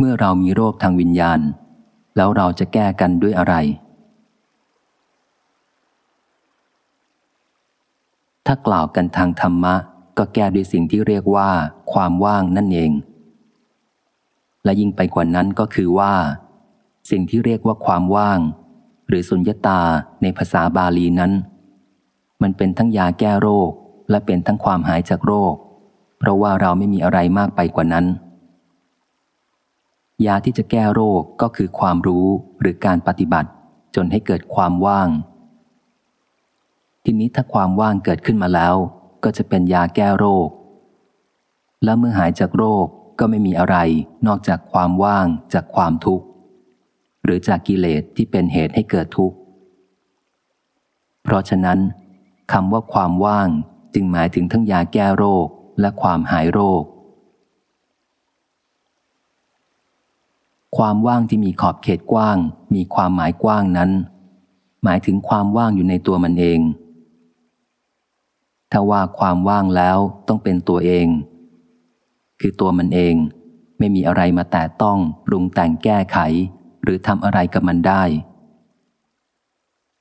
เมื่อเรามีโรคทางวิญญาณ แล้วเราจะแก้กันด้วยอะไร ถ้ากล่าวกันทางธรรมะ ก็แก้ด้วยสิ่งที่เรียกว่า ความว่างนั่นเอง และยิ่งไปกว่านั้นก็คือว่า สิ่งที่เรียกว่าความว่าง หรือสุญญตาในภาษาบาลีนั้น มันเป็นทั้งยาแก้โรคและเป็นทั้งความหายจากโรค เพราะว่าเราไม่มีอะไรมากไปกว่านั้น ยาที่จะแก้โรคก็คือความรู้หรือการปฏิบัติ จนให้เกิดความว่าง ทีนี้ถ้าความว่างเกิดขึ้นมาแล้ว ก็จะเป็นยาแก้โรค และเมื่อหายจากโรคก็ไม่มีอะไรนอกจากความว่างจากความทุกข์ หรือจากกิเลสที่เป็นเหตุให้เกิดทุกข์ เพราะฉะนั้นคำว่าความว่างจึงหมายถึงทั้งยาแก้โรคและความหายโรค ความว่างที่มีขอบเขตกว้าง มีความหมายกว้างนั้น หมายถึงความว่างอยู่ในตัวมันเอง ถ้าว่าความว่างแล้วต้องเป็นตัวเอง คือตัวมันเองไม่มีอะไรมาแตะต้องปรุงแต่งแก้ไข หรือทำอะไรกับมันได้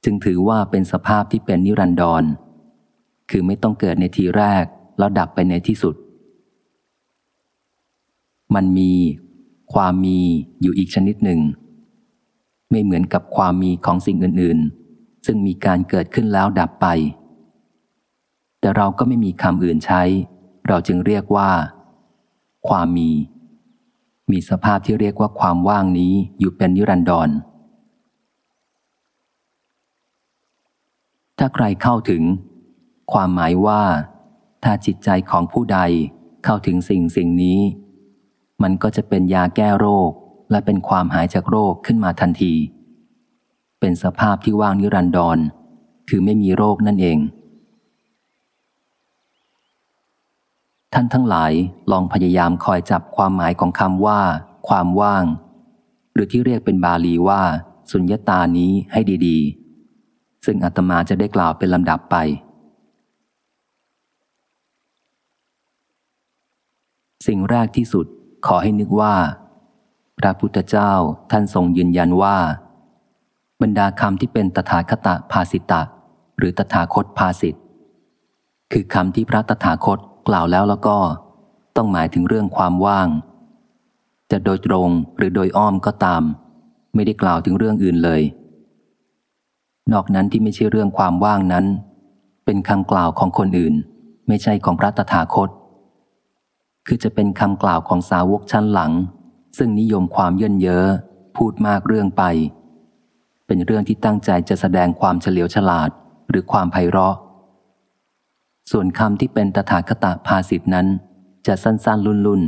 จึงถือว่าเป็นสภาพที่เป็นนิรันดร คือไม่ต้องเกิดในทีแรก แล้วดับไปในที่สุด มันมี ความมีอยู่อีกชนิดหนึ่ง ไม่เหมือนกับความมีของสิ่งอื่น ๆ ซึ่งมีการเกิดขึ้นแล้วดับไป แต่เราก็ไม่มีคำอื่นใช้ เราจึงเรียกว่า ความมี มีสภาพที่เรียกว่าความว่างนี้อยู่เป็นนิรันดร ถ้าใครเข้าถึง ความหมายว่า ถ้าจิตใจของผู้ใดเข้าถึงสิ่งสิ่งนี้ มันก็จะเป็นยาแก้โรค และเป็นความหายจากโรคขึ้นมาทันที เป็นสภาพที่ว่างนิรันดร คือไม่มีโรคนั่นเอง ท่านทั้งหลายลองพยายามคอยจับความหมายของคำว่า ความว่าง หรือที่เรียกเป็นบาลีว่า สุญญตานี้ให้ดีๆ ซึ่งอาตมาจะได้กล่าวเป็นลำดับไปสิ่งแรกที่สุด ขอให้นึกว่า พระพุทธเจ้าท่านทรงยืนยันว่า บรรดาคำที่เป็นตถาคตภาสิตะ หรือตถาคตภาสิตคือคำที่พระตถาคตกล่าวแล้วแล้วก็ ต้องหมายถึงเรื่องความว่าง จะโดยตรงหรือโดยอ้อมก็ตาม ไม่ได้กล่าวถึงเรื่องอื่นเลย นอกนั้นที่ไม่ใช่เรื่องความว่างนั้น เป็นคำกล่าวของคนอื่น ไม่ใช่ของพระตถาคต คือจะเป็นคำกล่าวของสาวกชั้นหลัง ซึ่งนิยมความเยินเยอะพูดมากเรื่องไป เป็นเรื่องที่ตั้งใจจะแสดงความเฉลียวฉลาดหรือความไพเราะ ส่วนคำที่เป็นตถาคตภาสิทธนั้น จะสั้นๆลุ่น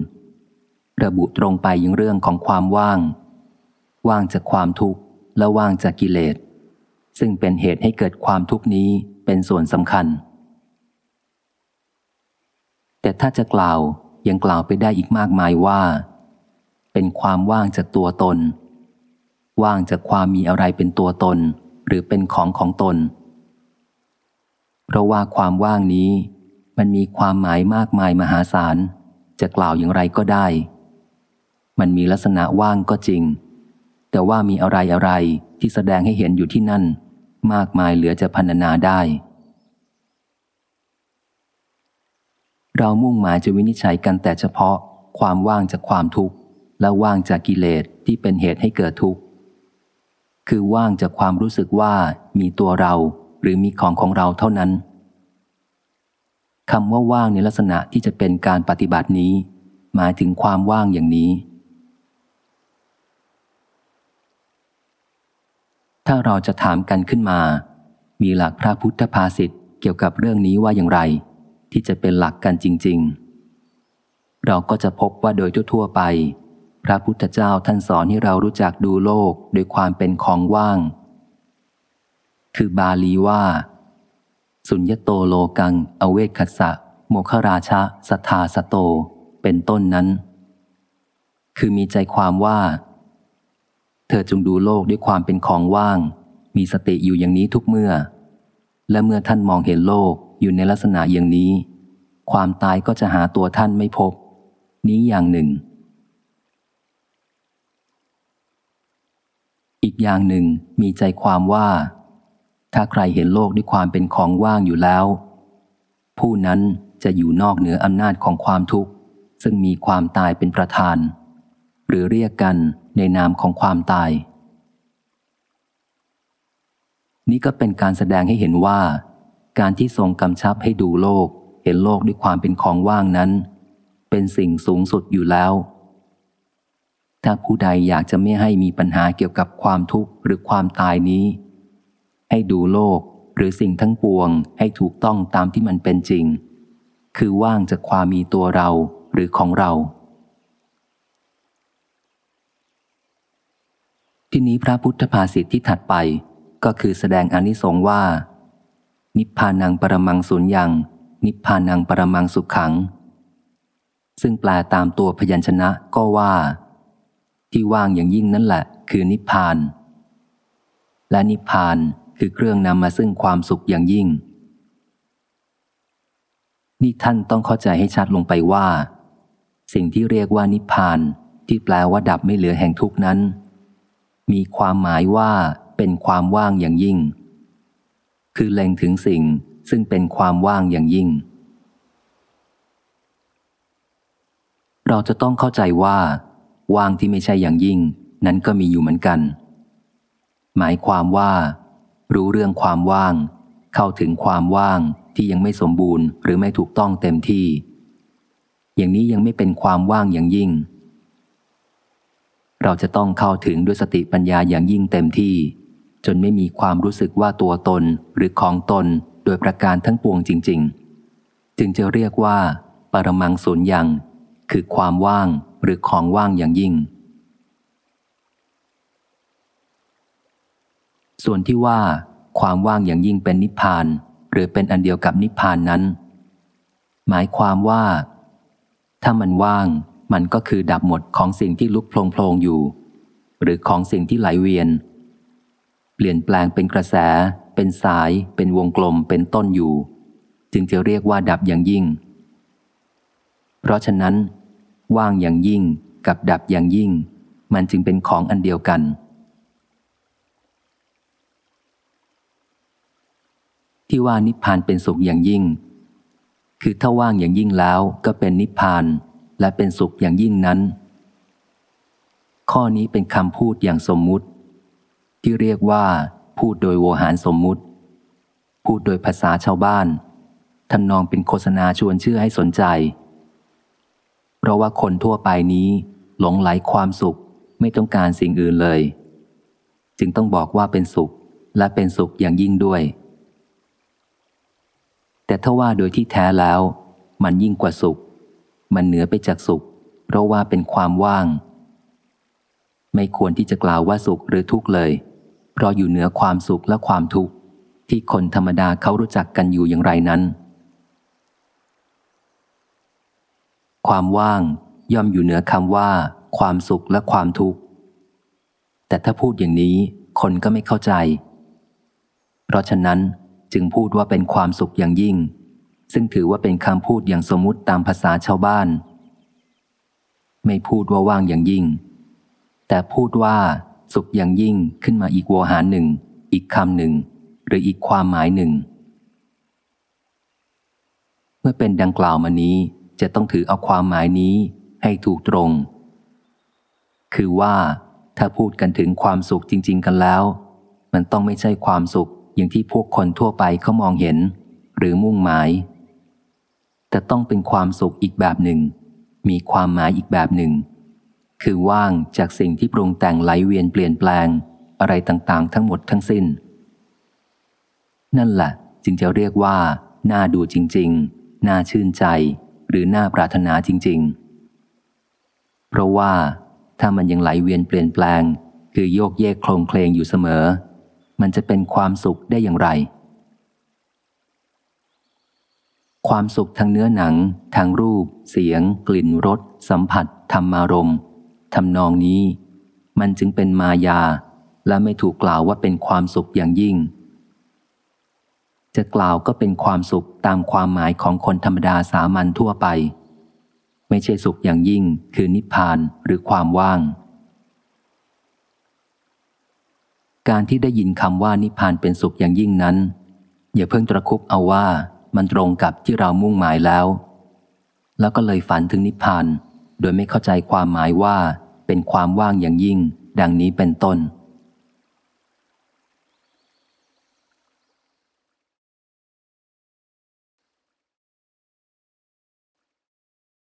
ๆ ระบุตรงไปยังเรื่องของความว่าง ว่างจากความทุกข์และว่างจากกิเลส ซึ่งเป็นเหตุให้เกิดความทุกข์นี้เป็นส่วนสำคัญ แต่ถ้าจะกล่าว ยังกล่าวไปได้อีกมากมายว่า เป็นความว่างจากตัวตน ว่างจากความมีอะไรเป็นตัวตน หรือเป็นของของตน เพราะว่าความว่างนี้ มันมีความหมายมากมายมหาศาล จะกล่าวอย่างไรก็ได้ มันมีลักษณะว่างก็จริง แต่ว่ามีอะไรอะไรที่แสดงให้เห็นอยู่ที่นั่น มากมายเหลือจะพรรณนาได้ เรามุ่งหมายจะวินิจฉัยกันแต่เฉพาะความว่างจากความทุกข์ และว่างจากกิเลสที่เป็นเหตุให้เกิดทุกข์ คือว่างจากความรู้สึกว่ามีตัวเราหรือมีของของเราเท่านั้นคำว่าว่างในลักษณะที่จะเป็นการปฏิบัตินี้ หมายถึงความว่างอย่างนี้ ถ้าเราจะถามกันขึ้นมา มีหลักพระพุทธภาษิตเกี่ยวกับเรื่องนี้ว่าอย่างไร ที่จะเป็นหลักกันจริง ๆ เราก็จะพบว่าโดยทั่วไป พระพุทธเจ้าท่านสอนให้เรารู้จักดูโลกโดยความเป็นของว่าง คือบาลีว่า สุญญโตโลกัง อเวคัสสะโมคราชะสทาสโต เป็นต้นนั้น คือมีใจความว่า เธอจงดูโลกด้วยความเป็นของว่าง มีสติอยู่อย่างนี้ทุกเมื่อ และเมื่อท่านมองเห็นโลก อยู่ในลักษณะอย่างนี้ ความตายก็จะหาตัวท่านไม่พบ นี้อย่างหนึ่ง อีกอย่างหนึ่งมีใจความว่า ถ้าใครเห็นโลกด้วยความเป็นของว่างอยู่แล้ว ผู้นั้นจะอยู่นอกเหนืออำนาจของความทุกข์ ซึ่งมีความตายเป็นประธาน หรือเรียกกันในนามของความตายนี่ก็เป็นการแสดงให้เห็นว่า การที่ทรงกำชับให้ดูโลก เห็นโลกด้วยความเป็นของว่างนั้น เป็นสิ่งสูงสุดอยู่แล้ว ถ้าผู้ใดอยากจะไม่ให้มีปัญหาเกี่ยวกับความทุกข์หรือความตายนี้ ให้ดูโลกหรือสิ่งทั้งปวงให้ถูกต้องตามที่มันเป็นจริง คือว่างจากความมีตัวเราหรือของเรา ที่นี้พระพุทธภาษิตที่ถัดไปก็คือแสดงอนิสงส์ว่า นิพพานังปรมังสุญญัง นิพพานังปรมังสุขขัง ซึ่งแปลตามตัวพยัญชนะก็ว่า ที่ว่างอย่างยิ่งนั่นแหละ คือนิพพาน และนิพพานคือเครื่องนำมาซึ่งความสุขอย่างยิ่ง นี่ท่านต้องเข้าใจให้ชัดลงไปว่า สิ่งที่เรียกว่านิพพานที่แปลว่าดับไม่เหลือแห่งทุกนั้น มีความหมายว่าเป็นความว่างอย่างยิ่ง คือเล็งถึงสิ่งซึ่งเป็นความว่างอย่างยิ่ง เราจะต้องเข้าใจว่า ว่างที่ไม่ใช่อย่างยิ่ง นั้นก็มีอยู่เหมือนกัน หมายความว่า รู้เรื่องความว่าง เข้าถึงความว่างที่ยังไม่สมบูรณ์หรือไม่ถูกต้องเต็มที่ อย่างนี้ยังไม่เป็นความว่างอย่างยิ่ง เราจะต้องเข้าถึงด้วยสติปัญญาอย่างยิ่งเต็มที่ จนไม่มีความรู้สึกว่าตัวตนหรือของตนโดยประการทั้งปวงจริง ๆ จึงจะเรียกว่า ปรมังสุญญังคือความว่างหรือของว่างอย่างยิ่ง ส่วนที่ว่า ความว่างอย่างยิ่งเป็นนิพพาน หรือเป็นอันเดียวกับนิพพานนั้น หมายความว่า ถ้ามันว่าง มันก็คือดับหมดของสิ่งที่ลุกโพลงๆอยู่ หรือของสิ่งที่ไหลเวียน เปลี่ยนแปลงเป็นกระแส เป็นสาย เป็นวงกลมเป็นต้นอยู่ จึงจะเรียกว่าดับอย่างยิ่ง เพราะฉะนั้น ว่างอย่างยิ่งกับดับอย่างยิ่ง มันจึงเป็นของอันเดียวกัน ที่ว่านิพพานเป็นสุขอย่างยิ่ง คือถ้าว่างอย่างยิ่งแล้วก็เป็นนิพพานและเป็นสุขอย่างยิ่งนั้น ข้อนี้เป็นคำพูดอย่างสมมุติ ที่เรียกว่า พูดโดยโวหารสมมุติ พูดโดยภาษาชาวบ้านทำนองเป็นโฆษณาชวนเชื่อให้สนใจ เพราะว่าคนทั่วไปนี้หลงไหลความสุขไม่ต้องการสิ่งอื่นเลย จึงต้องบอกว่าเป็นสุขและเป็นสุขอย่างยิ่งด้วย แต่ถ้าว่าโดยที่แท้แล้ว มันยิ่งกว่าสุข มันเหนือไปจากสุข เพราะว่าเป็นความว่าง ไม่ควรที่จะกล่าวว่าสุขหรือทุกข์เลย เพราะอยู่เหนือความสุขและความทุกข์ที่คนธรรมดาเขารู้จักกันอยู่อย่างไรนั้น ความว่างย่อมอยู่เหนือคำว่า ความสุขและความทุกข์ แต่ถ้าพูดอย่างนี้คนก็ไม่เข้าใจ เพราะฉะนั้นจึงพูดว่าเป็นความสุขอย่างยิ่ง ซึ่งถือว่าเป็นคำพูดอย่างสมมุติตามภาษาชาวบ้าน ไม่พูดว่าว่างอย่างยิ่ง แต่พูดว่า สุขอย่างยิ่งขึ้นมาอีกโวหารหนึ่ง อีกคำหนึ่ง หรืออีกความหมายหนึ่ง เมื่อเป็นดังกล่าวมานี้จะต้องถือเอาความหมายนี้ให้ถูกตรง คือว่าถ้าพูดกันถึงความสุขจริง ๆ กันแล้ว มันต้องไม่ใช่ความสุขอย่างที่พวกคนทั่วไปเขามองเห็น หรือมุ่งหมาย แต่ต้องเป็นความสุขอีกแบบหนึ่ง มีความหมายอีกแบบหนึ่ง คือว่างจากสิ่งที่ปรุงแต่งไหลเวียนเปลี่ยนแปลง อะไรต่างๆ ทั้งหมดทั้งสิ้น นั่นแหละจึงจะเรียกว่า น่าดูจริง ๆ น่าชื่นใจ หรือน่าปรารถนาจริง ๆ เพราะว่าถ้ามันยังไหลเวียนเปลี่ยนแปลง คือโยกเยกโคลงเคลงอยู่เสมอ มันจะเป็นความสุขได้อย่างไร ความสุขทางเนื้อหนัง ทางรูป เสียง กลิ่นรสสัมผัสธรรมารมณ์ ทำนองนี้ มันจึงเป็นมายา และไม่ถูกกล่าวว่าเป็นความสุขอย่างยิ่ง จะกล่าวก็เป็นความสุขตามความหมายของคนธรรมดาสามัญทั่วไป ไม่ใช่สุขอย่างยิ่งคือนิพพานหรือความว่าง การที่ได้ยินคำว่านิพพานเป็นสุขอย่างยิ่งนั้น อย่าเพิ่งตระคุบเอาว่ามันตรงกับที่เรามุ่งหมายแล้ว แล้วก็เลยฝันถึงนิพพานโดยไม่เข้าใจความหมายว่า เป็นความว่างอย่างยิ่ง ดังนี้เป็นต้น